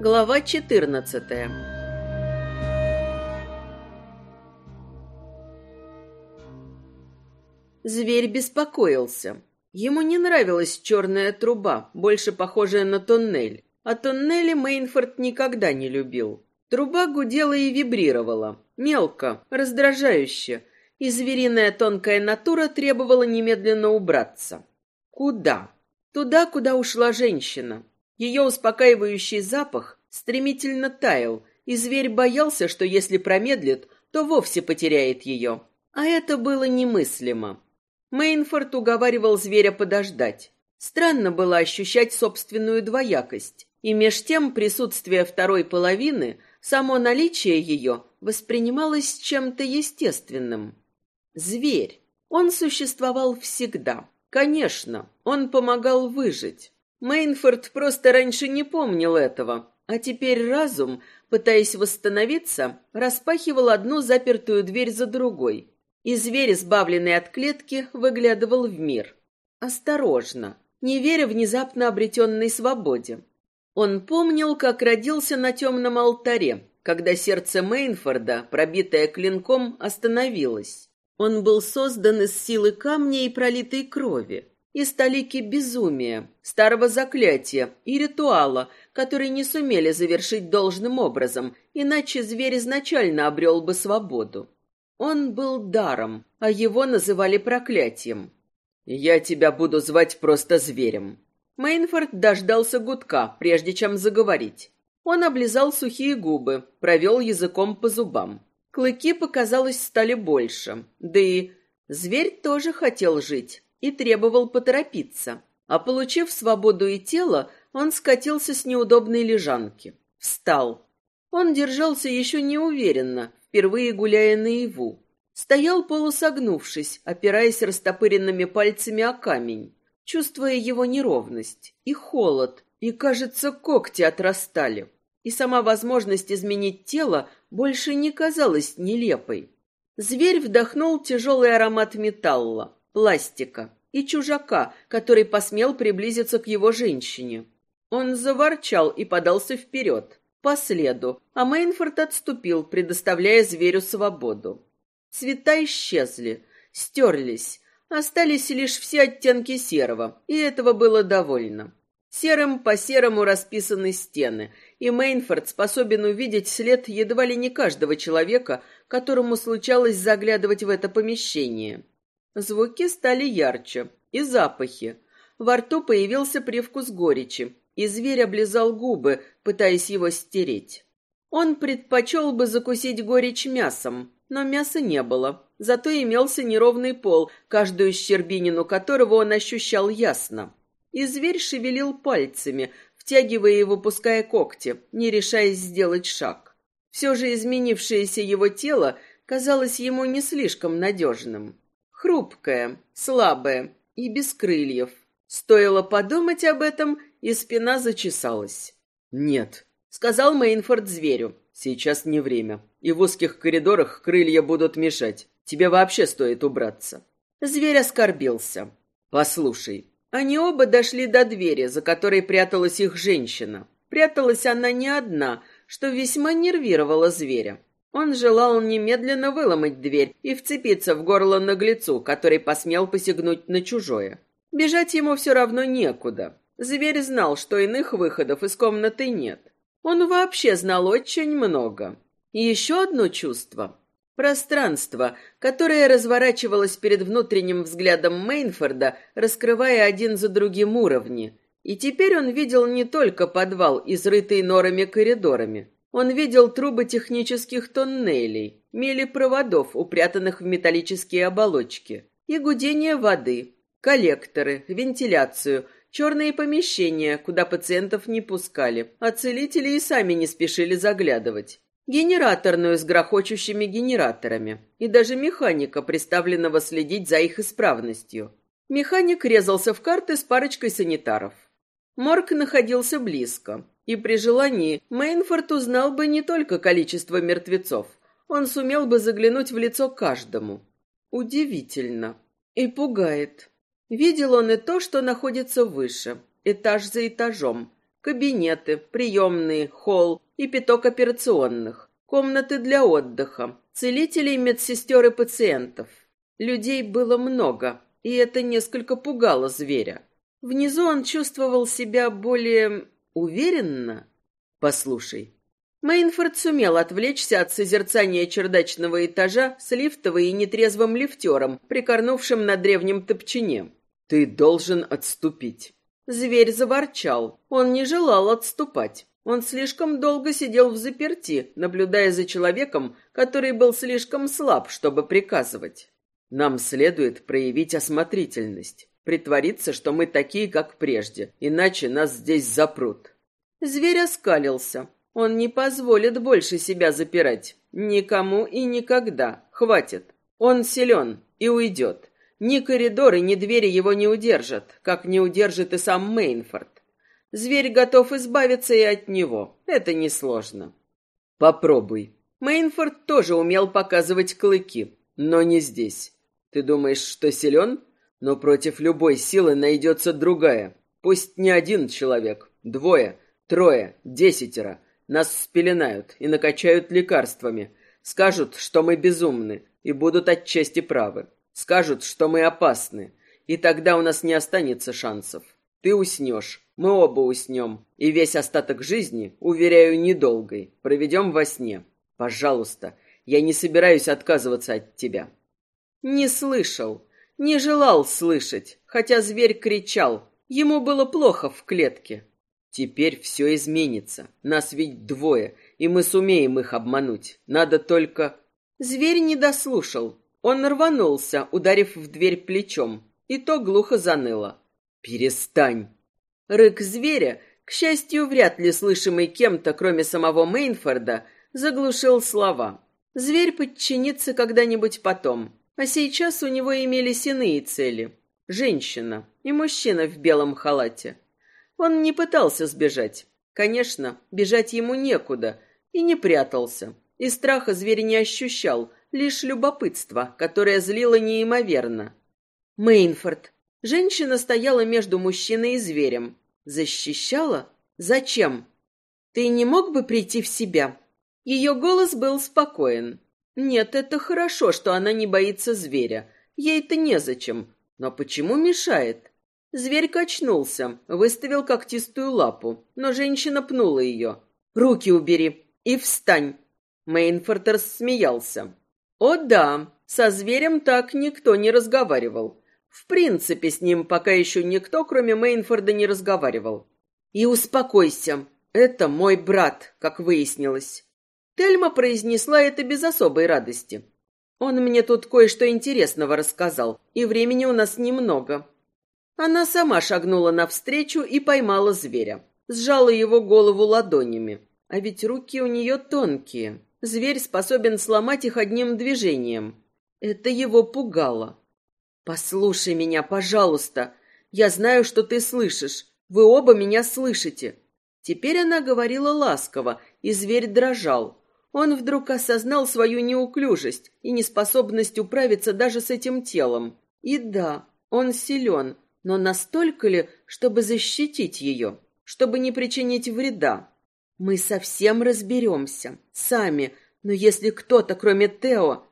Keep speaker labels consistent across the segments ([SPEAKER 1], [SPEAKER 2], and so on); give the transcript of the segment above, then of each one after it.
[SPEAKER 1] Глава 14 Зверь беспокоился. Ему не нравилась черная труба, больше похожая на тоннель. А тоннели Мейнфорд никогда не любил. Труба гудела и вибрировала. Мелко, раздражающе. И звериная тонкая натура требовала немедленно убраться. Куда? Туда, куда ушла женщина. Ее успокаивающий запах стремительно таял, и зверь боялся, что если промедлит, то вовсе потеряет ее. А это было немыслимо. Мейнфорд уговаривал зверя подождать. Странно было ощущать собственную двоякость. И меж тем присутствие второй половины, само наличие ее, воспринималось чем-то естественным. Зверь. Он существовал всегда. Конечно, он помогал выжить. Мейнфорд просто раньше не помнил этого, а теперь разум, пытаясь восстановиться, распахивал одну запертую дверь за другой. И зверь, избавленный от клетки, выглядывал в мир. Осторожно, не веря внезапно обретенной свободе. Он помнил, как родился на темном алтаре, когда сердце Мейнфорда, пробитое клинком, остановилось. Он был создан из силы камня и пролитой крови и столики безумия, старого заклятия и ритуала, который не сумели завершить должным образом, иначе зверь изначально обрел бы свободу. Он был даром, а его называли проклятием. «Я тебя буду звать просто зверем». Мейнфорд дождался гудка, прежде чем заговорить. Он облизал сухие губы, провел языком по зубам. Клыки, показалось, стали больше. Да и зверь тоже хотел жить, и требовал поторопиться. А получив свободу и тело, он скатился с неудобной лежанки. Встал. Он держался еще неуверенно, впервые гуляя наяву. Стоял полусогнувшись, опираясь растопыренными пальцами о камень, чувствуя его неровность и холод, и, кажется, когти отрастали. И сама возможность изменить тело больше не казалась нелепой. Зверь вдохнул тяжелый аромат металла пластика и чужака, который посмел приблизиться к его женщине. Он заворчал и подался вперед, по следу, а Мейнфорд отступил, предоставляя зверю свободу. Цвета исчезли, стерлись, остались лишь все оттенки серого, и этого было довольно. Серым по серому расписаны стены, и Мейнфорд способен увидеть след едва ли не каждого человека, которому случалось заглядывать в это помещение. Звуки стали ярче, и запахи. Во рту появился привкус горечи, и зверь облизал губы, пытаясь его стереть. Он предпочел бы закусить горечь мясом, но мяса не было. Зато имелся неровный пол, каждую щербинину которого он ощущал ясно. И зверь шевелил пальцами, втягивая и выпуская когти, не решаясь сделать шаг. Все же изменившееся его тело казалось ему не слишком надежным. Хрупкая, слабая и без крыльев. Стоило подумать об этом, и спина зачесалась. «Нет», — сказал Мейнфорд зверю, — «сейчас не время, и в узких коридорах крылья будут мешать. Тебе вообще стоит убраться». Зверь оскорбился. «Послушай». Они оба дошли до двери, за которой пряталась их женщина. Пряталась она не одна, что весьма нервировало зверя. Он желал немедленно выломать дверь и вцепиться в горло наглецу, который посмел посягнуть на чужое. Бежать ему все равно некуда. Зверь знал, что иных выходов из комнаты нет. Он вообще знал очень много. И еще одно чувство. Пространство, которое разворачивалось перед внутренним взглядом Мейнфорда, раскрывая один за другим уровни. И теперь он видел не только подвал, изрытый норами коридорами, он видел трубы технических тоннелей, мили проводов, упрятанных в металлические оболочки, и гудение воды, коллекторы, вентиляцию, черные помещения, куда пациентов не пускали, а целители и сами не спешили заглядывать. Генераторную с грохочущими генераторами и даже механика, приставленного следить за их исправностью. Механик резался в карты с парочкой санитаров. Морг находился близко. И при желании Мейнфорд узнал бы не только количество мертвецов. Он сумел бы заглянуть в лицо каждому. Удивительно. И пугает. Видел он и то, что находится выше, этаж за этажом. Кабинеты, приемные, холл и пяток операционных, комнаты для отдыха, целителей, медсестер и пациентов. Людей было много, и это несколько пугало зверя. Внизу он чувствовал себя более уверенно. Послушай, Мейнфорд сумел отвлечься от созерцания чердачного этажа с лифтовой и нетрезвым лифтером, прикорнувшим на древнем топчине. «Ты должен отступить». Зверь заворчал. Он не желал отступать. Он слишком долго сидел в заперти, наблюдая за человеком, который был слишком слаб, чтобы приказывать. Нам следует проявить осмотрительность, притвориться, что мы такие, как прежде, иначе нас здесь запрут. Зверь оскалился. Он не позволит больше себя запирать. Никому и никогда. Хватит. Он силен и уйдет. Ни коридоры, ни двери его не удержат, как не удержит и сам Мейнфорд. Зверь готов избавиться и от него. Это несложно. Попробуй. Мейнфорд тоже умел показывать клыки, но не здесь. Ты думаешь, что силен? Но против любой силы найдется другая. Пусть не один человек, двое, трое, десятеро. Нас спеленают и накачают лекарствами. Скажут, что мы безумны, и будут отчасти правы. Скажут, что мы опасны, и тогда у нас не останется шансов. Ты уснешь, мы оба уснем, и весь остаток жизни, уверяю, недолгой, проведем во сне. Пожалуйста, я не собираюсь отказываться от тебя. Не слышал, не желал слышать, хотя зверь кричал. Ему было плохо в клетке. Теперь все изменится. Нас ведь двое, и мы сумеем их обмануть. Надо только... Зверь не дослушал. Он рванулся, ударив в дверь плечом, и то глухо заныло. «Перестань!» Рык зверя, к счастью, вряд ли слышимый кем-то, кроме самого Мейнфорда, заглушил слова. Зверь подчинится когда-нибудь потом, а сейчас у него имелись иные цели. Женщина и мужчина в белом халате. Он не пытался сбежать. Конечно, бежать ему некуда, и не прятался. И страха зверь не ощущал, лишь любопытство, которое злило неимоверно. Мейнфорд. Женщина стояла между мужчиной и зверем. Защищала? Зачем? Ты не мог бы прийти в себя? Ее голос был спокоен. Нет, это хорошо, что она не боится зверя. Ей-то незачем. Но почему мешает? Зверь качнулся, выставил когтистую лапу, но женщина пнула ее. «Руки убери и встань!» Мейнфорд рассмеялся. «О да, со зверем так никто не разговаривал. В принципе, с ним пока еще никто, кроме Мейнфорда, не разговаривал. И успокойся, это мой брат, как выяснилось». Тельма произнесла это без особой радости. «Он мне тут кое-что интересного рассказал, и времени у нас немного. Она сама шагнула навстречу и поймала зверя. Сжала его голову ладонями. А ведь руки у нее тонкие. Зверь способен сломать их одним движением. Это его пугало. «Послушай меня, пожалуйста. Я знаю, что ты слышишь. Вы оба меня слышите». Теперь она говорила ласково, и зверь дрожал. Он вдруг осознал свою неуклюжесть и неспособность управиться даже с этим телом. И да, он силен, но настолько ли, чтобы защитить ее, чтобы не причинить вреда? Мы совсем разберемся, сами, но если кто-то, кроме Тео...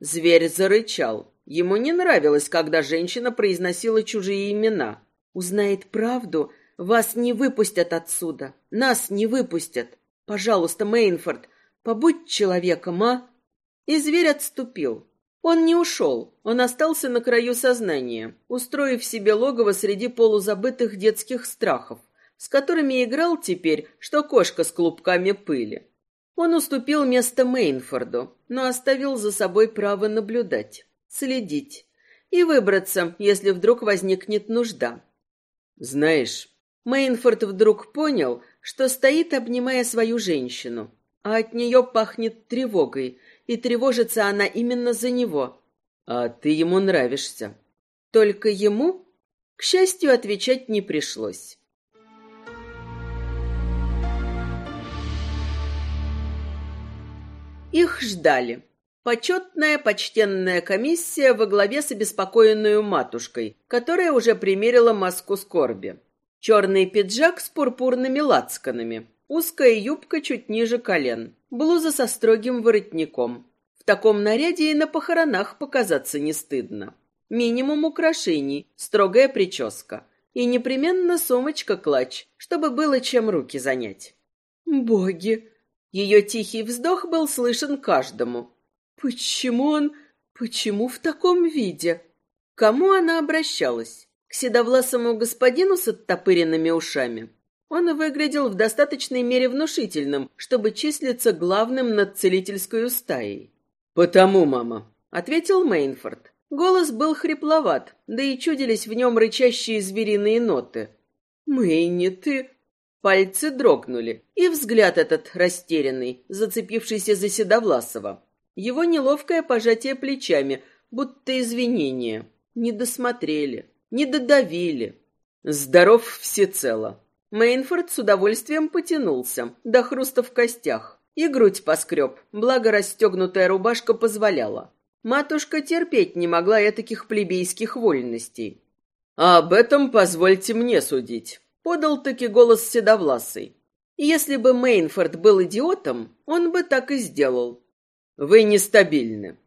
[SPEAKER 1] Зверь зарычал. Ему не нравилось, когда женщина произносила чужие имена. Узнает правду, вас не выпустят отсюда, нас не выпустят. Пожалуйста, Мейнфорд, побудь человеком, а? И зверь отступил. Он не ушел, он остался на краю сознания, устроив себе логово среди полузабытых детских страхов, с которыми играл теперь, что кошка с клубками пыли. Он уступил место Мейнфорду, но оставил за собой право наблюдать, следить и выбраться, если вдруг возникнет нужда. Знаешь, Мейнфорд вдруг понял, что стоит, обнимая свою женщину, а от нее пахнет тревогой, и тревожится она именно за него. А ты ему нравишься. Только ему, к счастью, отвечать не пришлось. Их ждали. Почетная, почтенная комиссия во главе с обеспокоенную матушкой, которая уже примерила маску скорби. Черный пиджак с пурпурными лацканами, узкая юбка чуть ниже колен, блуза со строгим воротником. В таком наряде и на похоронах показаться не стыдно. Минимум украшений, строгая прическа и непременно сумочка-клатч, чтобы было чем руки занять. Боги! Ее тихий вздох был слышен каждому. Почему он... Почему в таком виде? Кому она обращалась? К седовласому господину с оттопыренными ушами? Он выглядел в достаточной мере внушительным, чтобы числиться главным над целительской стаей. «Потому, мама», — ответил Мейнфорд. Голос был хрипловат, да и чудились в нем рычащие звериные ноты. «Мэйни, ты...» Пальцы дрогнули, и взгляд этот растерянный, зацепившийся за Седовласова. Его неловкое пожатие плечами, будто извинение. Не досмотрели, не додавили. Здоров всецело. Мейнфорд с удовольствием потянулся, до хруста в костях. И грудь поскреб, благо расстегнутая рубашка позволяла. Матушка терпеть не могла этаких плебейских вольностей. «А об этом позвольте мне судить», — подал-таки голос седовласый. Если бы Мейнфорд был идиотом, он бы так и сделал. Вы нестабильны.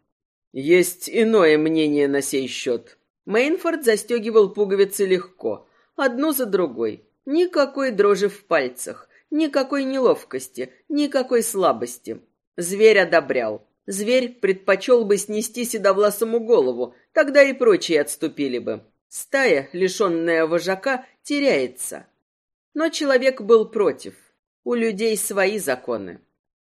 [SPEAKER 1] Есть иное мнение на сей счет. Мейнфорд застегивал пуговицы легко, одну за другой. Никакой дрожи в пальцах, никакой неловкости, никакой слабости. Зверь одобрял. Зверь предпочел бы снести седовласому голову, тогда и прочие отступили бы. Стая, лишенная вожака, теряется. Но человек был против. У людей свои законы.